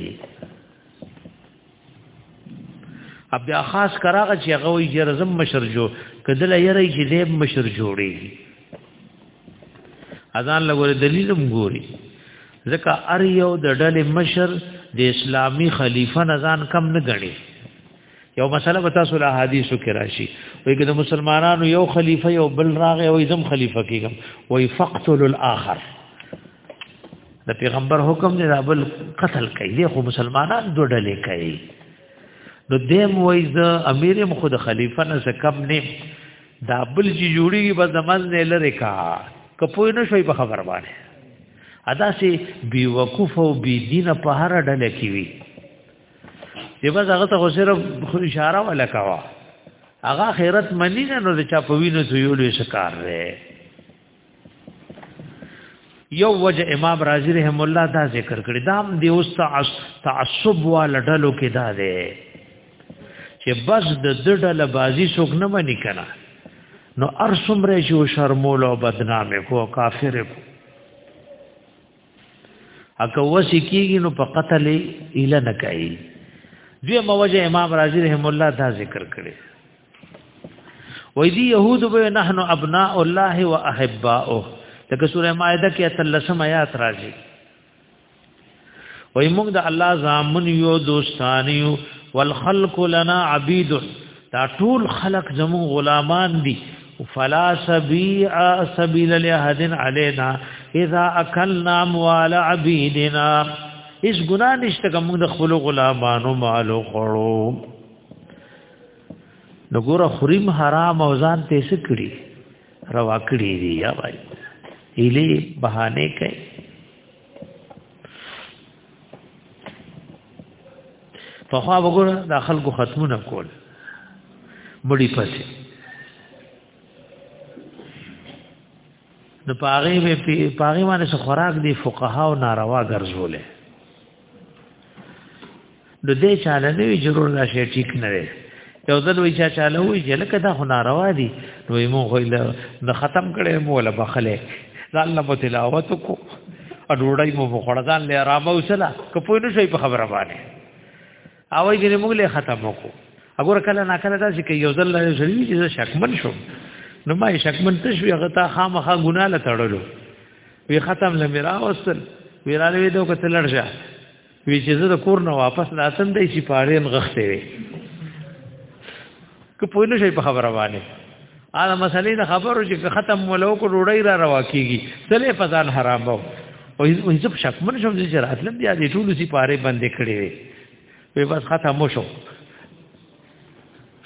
اب بیا خاص کراغه چې هغه وی جرزم مشر جو کدل یری چې دې مشر جوړي اذان لګول دلیلم ګوري ځکه ار یو د ډلې مشر د اسلامی خلیفہ نزان کم نه غړي یو مسله به تاسو له حدیثو کې راشي وایي که د مسلمانانو یو خلیفہ یو بل راغی او زم خلیفہ کېږم وایي فقتل الاخر د پیغمبر حکم دی دا بل قتل کوي دی خو مسلمانان دوه ډلې کوي نو دیم وای ز امیرم خود خلیفہ نه څه کم نه دا بل چې جوړیږي بس د منځ نه لری کا کپوی نه شوی په خبر باندې ادا سي بي وقوف او بي دین په هر ډله کې وي دی بس هغه ته صرف اشاره ولا کاوه هغه خیرت منی نه نو چا په وینو ته یو لوی شکار دی یو وجه امام رازی رحم الله دا ذکر کړی دا هم دی اوس تعصب والا ډلو کې دا دی چې بس د دډله بازی څوک نه منی کنا نو ار سمره جو شرمول او بدنامه کو کافر کو اکه وسی کیږي نو په قتل اله نه کوي دوی موجه امام رازی رحم الله دا ذکر کړی وای دی يهود به نحنو ابناء الله واحباؤه لکه سوره مائده کې اتلسم آیات راځي وای موږ د الله زامن یو دوستان یو والخلق لنا عبید دا ټول خلق زمو غلامان دي فلا سبيع سبيل لاحد علينا اذا اكلنا اموال عبيدنا اس ګنا نشته کوم د خپل غلامانو مالو خړو نو ګوره خریم حرام او ځان ته سکړي روا کړی دی یا وای الی بهانه کوي په خوا وګوره د خلکو ختمونه کول مړی پسې نو پاغي به پاغي باندې خوراک دی فقها او ناروا ګرځولې نو دې چاله نه وی ضرور دا شی ټیک نه وي یو ځل وی چې چاله وی چې لکه دا خو ناروا دي نو یې مونږ ویل د ختم کړي مو ولا بخله دا الله په تلاوت کو ا ډوړای مو په خړه ځان لې آرام وسلا کپوی نو شي په خبره باندې او یې دې مونږ له ختم وکړو اګور کله نا کله دا چې یو ځل له شری چې شکمن شو نو ما شکمن تشوی غتا خامخا ګناه لته تړلو وی ختم لمیرا وصل ویرانه وی دوه کته لړشه وی چې زه د کور نه واپس راتم دی چې پاړین غختې وی که په نو شي په خبره باندې اله مسلې د خبرو چې ختم ولو کو ډوړی را روا کیږي سلې فزان حرام وو او هیڅ په شک من شوم چې راتلم بیا دې ټول سي پاره باندې کړې وی وی بس ختم مو شو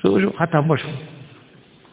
شو ختم مو شو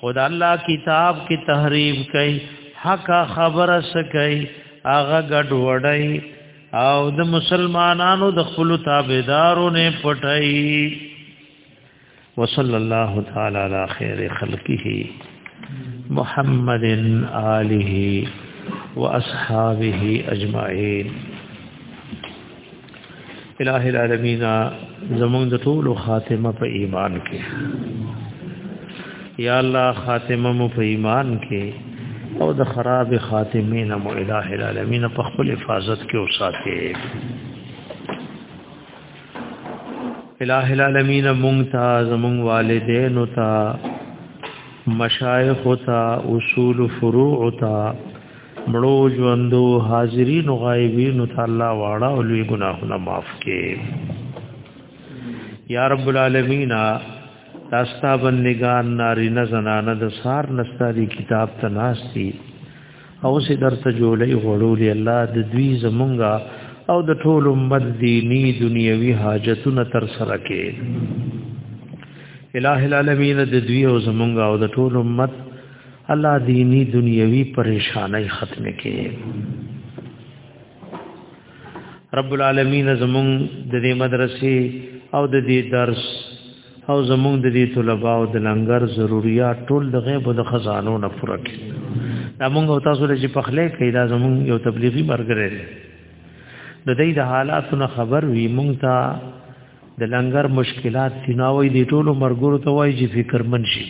خدا الله کتاب کې تحریف کوي حق خبره سکي هغه ګډ وړي او د مسلمانانو د خپل تابعدارو نه پټي وصلی الله تعالی علی خیر خلقه محمد آله واصحابه اجمعین الہ العالمین زمونږ د ټولو خاتمه په ایمان کې یا الله خاتمه مو په ایمان کې او د خراب خاتمه نه مو الہ العالمین په خپل حفاظت کې اوساته الہ العالمین مونږ ته زمونږ والدین او ته مشایخ او ته اصول فروع او ته مړو ژوندو حاضرین او غایبین ته الله واړه او لوی ګناهونه معاف کړي یا رب العالمین تاستا بندگان ناری نه زنانه د سار نستاری کتاب ته ناشتي او سي درته جوړي غړولې الله د دوی زمونږه او د ټول امت دینی دنیوي حاجتونه تر سره کې الہ العالمین د دوی او زمونږه او د ټول امت الله دینی دنیوي پریشانای ختم کړي رب العالمین زمون د دې مدرسې او د دې درس او زمون د دې طلباء او د لنګر ضرورت ټول د غیب او د خزانو نه پوره کړي دا مونږ او تاسو له چې پخلې کې دا زمون یو تبلیغي مرګره ده د دې د حالاتو خبر وی مونږ ته د لنګر مشکلات سیناوي دی ټولو مرګورو ته وایي چې فکر من شي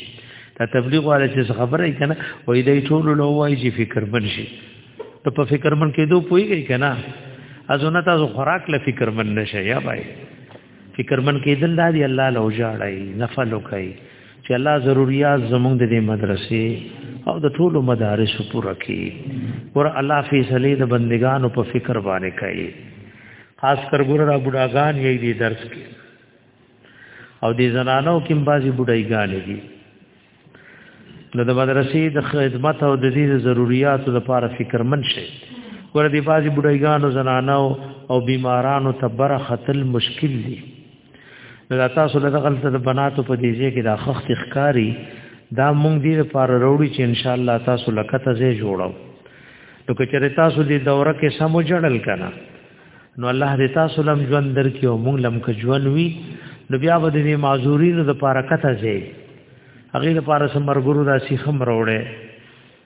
دا تبلیغ والے چې خبره یې کنه وایي دی ټولو له وایي چې فکر من شي ته په فکر من کېدو پويږي کنه ازونه تاسو خوراک له فکر من نشه یا بای فکر من کېدل دا دی الله له جاړای نفل کوي چې الله ضرورت زمونږ د دې مدرسې او د ټولو مدارس پوره کړي ور الله فیصله د بندگانو په فکر باندې کوي خاص کر ګور را بډاګان یې دې درس کې او دې زنانو کې بازي بډایګانې دي نو د مدرسې د خدمت او د دې ضرورتو لپاره فکرمن شي ګور دې بازي بډایګانو زنانو او بیمارانو ته بره خطل مشکل دي نو تاسو له غلطه د بناتو په دې ځای کې د خخت ښکاری دا مونږ دې لپاره وروړي چې ان شاء الله تاسو لکه ته زه جوړو نو که چېرې تاسو دې دوره کې سمو جړل کنه نو الله دې تاسو لم ژوند درکې او مونږ لم که ژوند وي نو بیا به دې معذورینو د پاره کته ځي هغه د پاره سمرګرو دا سیخم راوړې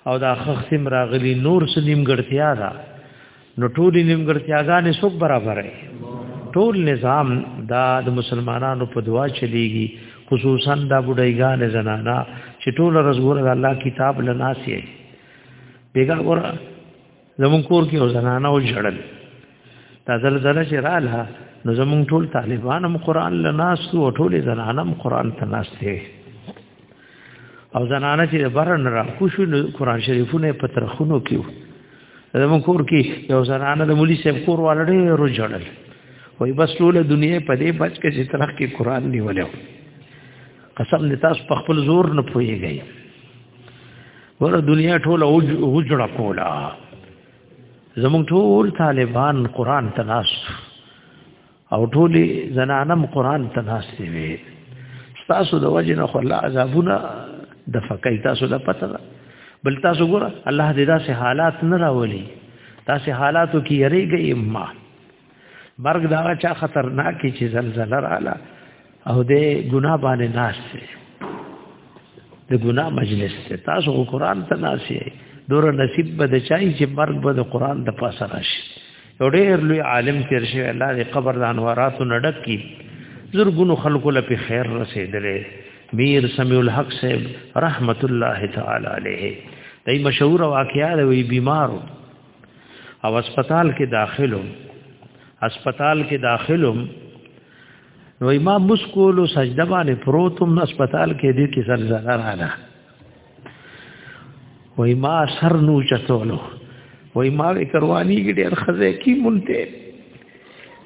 او دا خختم راغلی نور سلیم ګړتیا دا نو ټول نیم ګړتیاګانې څوک برابرې ټول نظام دا د مسلمانانو په دعا چلیږي خصوصا دا بډایګان زنانا چې ټول رزګور الله کتاب لناسي بیګا ور زمون کور کې او زنانه او جړل دا زل زل چې رااله نو زمون ټول طالبان هم قران لناس او ټول زنانه هم قران ته ناس دي او زنانه چې برن را کوشو نو قران شریفونه په ترخونو کې زمون کور کې یو زنانه د مولوی صاحب کور والړې رو جړل وای بس ټول دنیا په دې بچ کې چې ترخ کې قران نیولیو قسم دې تاسو په خپل زور نه پويږئ ور دنیا ټوله وجړه کولا زمون ټول طالبان قران ته ناس او ټول زنانم قران ته ناس دی تاسو د وجه نه خلا عذابونه د فقای تاسو د پته ده بل تاسو ګور الله دې داسې حالات نه راولي تاسو حالاتو کې یریږئ ما مرګ دا چا خطرناک چې زلزلہ رااله او د ګنا باندې ناس دی د ګنا مجلس ته تاسو قرآن ته ناشي دور نصیب به د چای چې مرګ به د قرآن د پاسه راشي یو ډېر لوی عالم تیر شي الله دې قبر د انواراتو نډک کی زرګونو خلکو له په خیر رسیدلې میر سمیع الحق صاحب رحمت الله تعالی علیه دای مشهور واقعا دی بیمارو او هسپتال کې داخلو هسپتال کې داخلو نو امام مسکولو سجده باندې پروتم نو هسپتال کې دې کې زلزلہ رااله وای ما سر نو چتولو وای ما کروانی کې ډېر خزه کی مونته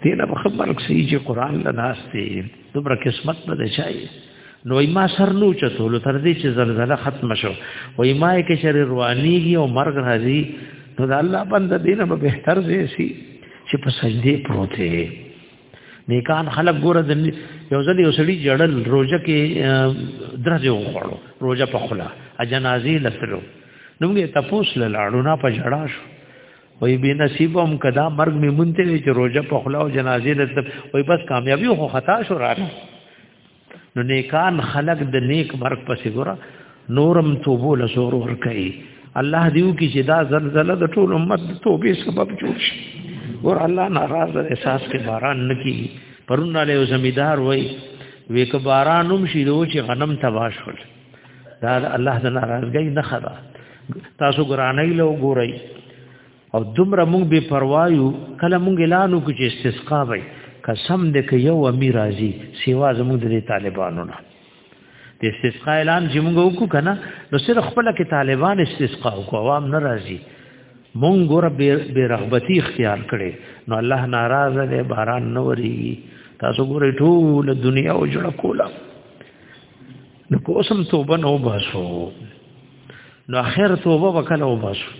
دې نه خبر کسي چې قران لناستې دومره قسمت به دی شای نو ما سر نو چتول تر دې چې زلزلہ ختم شو وای ما کې شر روانيږي او مرګ راځي نو د الله بنده دې نه به تر دې سي چې په سجدي پروت دی نیکان خلق ګوره د یو ځل یو سړي جړل روزه کې درځه وخړو روزه په خلا اجنازي لسلو نو موږ تاسو لاړو نه په جړا شو وای به نصیب هم کدا مرګ می مونته وی چې روزه په خلا او جنازې لته وای بس کامیابی خو خطا شو راغله نو نیکان خلق د نیک مرګ پسې ګره نورم توبو له زور ور کوي الله دیو کی چې دا زلزلہ د ټول امت د توبې سبب جوړ شي ور الله ناراض احساس کې باران نکی پرونه له زمیدار وای وې ک بارانوم شي دوی چې غنم تباش کړ دا الله د ناراضګۍ نه خبره تاسو ګرانای له ګورئ او دومره مونږ به پروایو کله مونږ اعلان وکړو چې استسقا وای قسم دې کې یو امیر راځي سیوا زموږ د طالبانو نه د استسقا اعلان چې مونږ وکړو کنه نو سره خپل کې طالبان استسقا وکړو عوام نه راځي مونږ ګور به رغبتی اختیار کړي نو الله ناراضه دی باران نه وری تاسو ګورئ ټول دنیا او جوړ کولا نو کو اوسم توبه نو باسو نو اخر توبه وکړه او باسو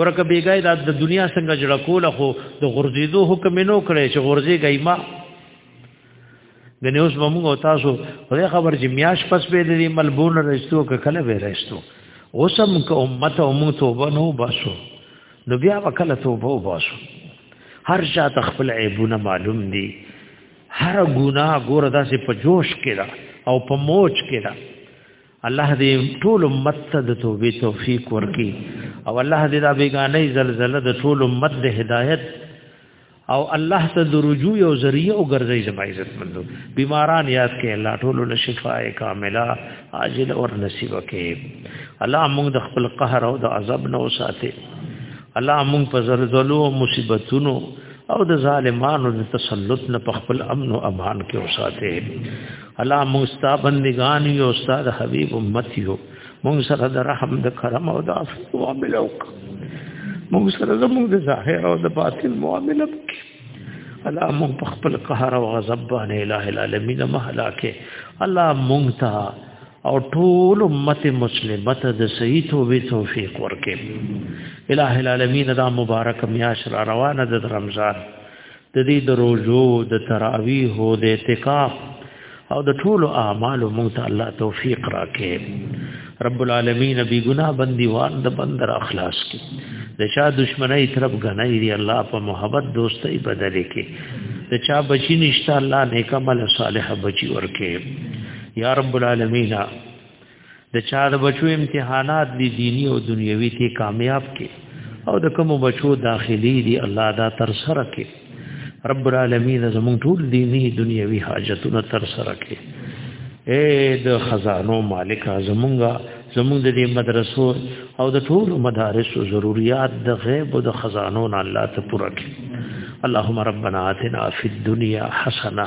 ورکه بیګای د دنیا څنګه جوړ کول خو د غرزیدو حکم نو کړی چې غرزی گئی ما د نیوز موږ او تاسو په خبر چې میاش پس به د ملبون رښتو کله به رښتو اوسم که امت او مو توبه نو باسو نو بیا وکړه توبه وباسو هر چا تخپل عیبونه معلوم دي هر ګناه ګور داسې په جوش کې ده او په موج کې ده الله دې ټول امت ته د توبې توفیق ورکړي او الله دې دا بیگانه زلزلہ د ټول امت د هدایت او الله ته د رجوع او ذریعہ او ګرځي زما عزت مندو بیماران یاد کې الله ټول له شفاء کامله عاجل او نصیب کې الله موږ د خپل قهر او د عذاب نو ساتي الله موږ په زلزلو او مصیبتونو او د ظالمانو د تسلط نه په خپل امن او امان کې اوساته الله موستا بندگان یو استاد حبیب امت یو موږ سره د رحم د کرم او د عفو معاملې وک موږ سره زموږ د ظاهر او د باطن معاملې وک الله موږ په خپل قهر او غضب باندې الٰه العالمین مهلاکه الله موږ ته او ټول امت مسلمه ته د صحیح توبې توفیق ورکړي الٰه العالمین دا مبارک میاش را روانه د رمضان د دې د روزو د تراویح او د اعتکاف او د ټول اعمال مونږ ته الله توفیق راکړي رب العالمین بی ګنا بندیوان د بندر اخلاص کی د شاه دشمنی طرف غنای دی الله په محبت دوستۍ بدلې کې د چا بچی نشته الله نیک عمل صالح بچی ورکه یا رب العالمین د چا د بچو امتحانات دي دینی او دنیوي ته کامیاب کې او د کوم بچو داخلي دي الله دا تر سره کې رب العالمین زمون ټول دینی دنیوي حاجتونه تر سره کې اے د خزانو مالک زمونږه زمونږ د دې مدرسو او د ټول مدارسو ضرورت د غیب او د خزانو نه الله ته پوره کړي اللهم ربنا آتنا فی الدنیا حسنه